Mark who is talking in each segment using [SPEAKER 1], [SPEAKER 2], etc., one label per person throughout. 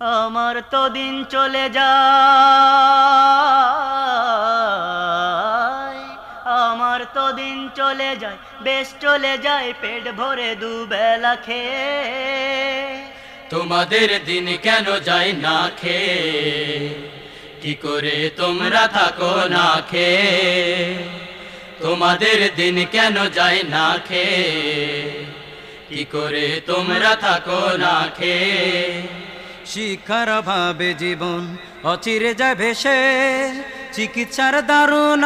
[SPEAKER 1] আমার তো দিন চলে যায়। আমার তো দিন চলে যায়, বেশ চলে যায়, পেট ভরে দুবেলা খেয়ে।
[SPEAKER 2] তোমাদের দিন কেন যায় না খেয়ে? কি করে তোমরা থাকো না খেয়ে? তোমাদের দিন কেন যায় না খেয়ে? কি করে তোমরা থাকো না খেয়ে?
[SPEAKER 3] শিক্ষার অভাবে জীবন অচিরে যায় ভেসে। চিকিৎসার দারুণ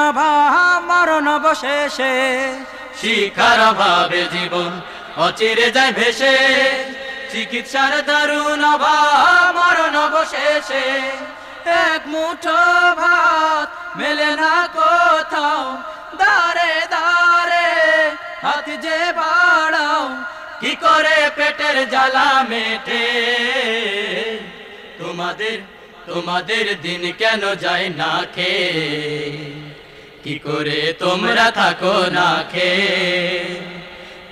[SPEAKER 3] মরণ অবশেষে।
[SPEAKER 2] শিক্ষার অভাবে জীবন অচিরে যায় ভেসে। চিকিৎসার দারুণ মরণ অবশেষে।
[SPEAKER 3] এক মুঠো ভাত মেলে না কোথাও। দারে দারে, হাত যে বাড়াও।
[SPEAKER 2] কি করে পেটের জ্বালা মেটে? তোমাদের তোমাদের দিন কেন যায় না খেয়ে? কি করে তোমরা থাকো না খেয়ে?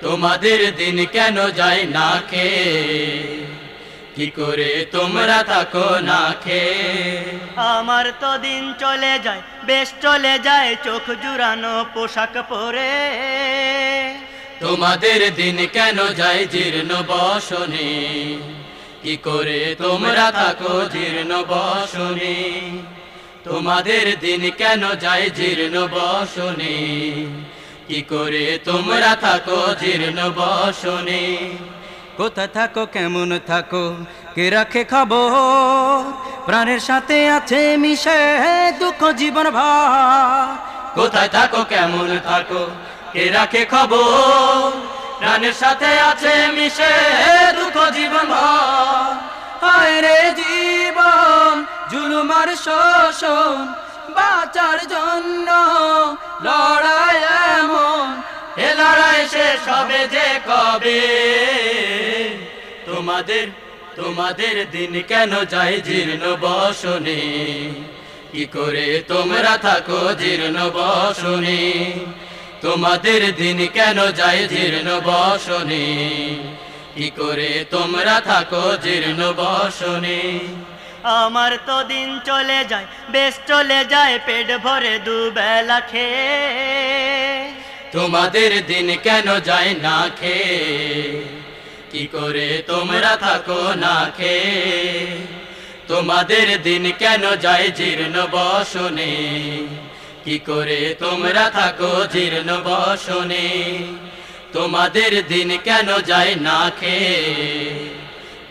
[SPEAKER 2] তোমাদের দিন কেন যায় না খেয়ে? কি করে তোমরা থাকো না খেয়ে?
[SPEAKER 1] আমার তো দিন চলে যায় বেশ চলে যায় চোখ জুড়ানো পোশাক পরে।
[SPEAKER 2] তোমাদের দিন কেন যায় জীর্ণ বসনে? কি করে তোমরা থাকো জীর্ণ বসনে? তোমাদের দিন কেন যায় জীর্ণ বসনে? কি করে তোমরা থাকো জীর্ণ বসনে?
[SPEAKER 3] কোথায় থাকো, কেমন থাকো, কে রাখে খবর? প্রাণের সাথে আছে মিশে দুঃখ জীবন ভর।
[SPEAKER 2] কোথায় থাকো, কেমন থাকো, কে রাখে খবর? প্রাণের সাথে আছে মিশে দুঃখ জীবন।
[SPEAKER 3] রে জীবন, জুলুমার শোষণ, বাঁচার জন্য লড়াই এমন।
[SPEAKER 2] এ লড়াই শেষ হবে যে কবে? তোমাদের তোমাদের দিন কেন যায় জীর্ণ বসনে? কি করে তোমরা থাকো জীর্ণ বসনে? তোমাদের দিন কেন যায় জীর্ণ বসনে? কি করে তোমরা থাকো জীর্ণ বসনে?
[SPEAKER 1] আমার তো দিন চলে যায় বেশ চলে যায় পেট ভরে দুবেলা খেয়ে।
[SPEAKER 2] তোমাদের দিন কেন যায় না খেয়ে? কি করে তোমরা থাকো না খেয়ে? তোমাদের দিন কেন যায় জীর্ণ বসনে? কি করে তোমরা থাকো জীর্ণ বসনে? তোমাদের দিন কেন যায় না খেয়ে?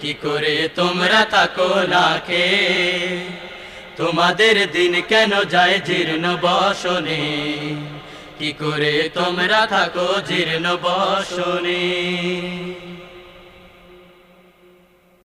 [SPEAKER 2] কি করে তোমরা থাকো না খেয়ে? তোমাদের দিন কেন যায় জীর্ণ বসনে? কি করে তোমরা থাকো জীর্ণ বসনে?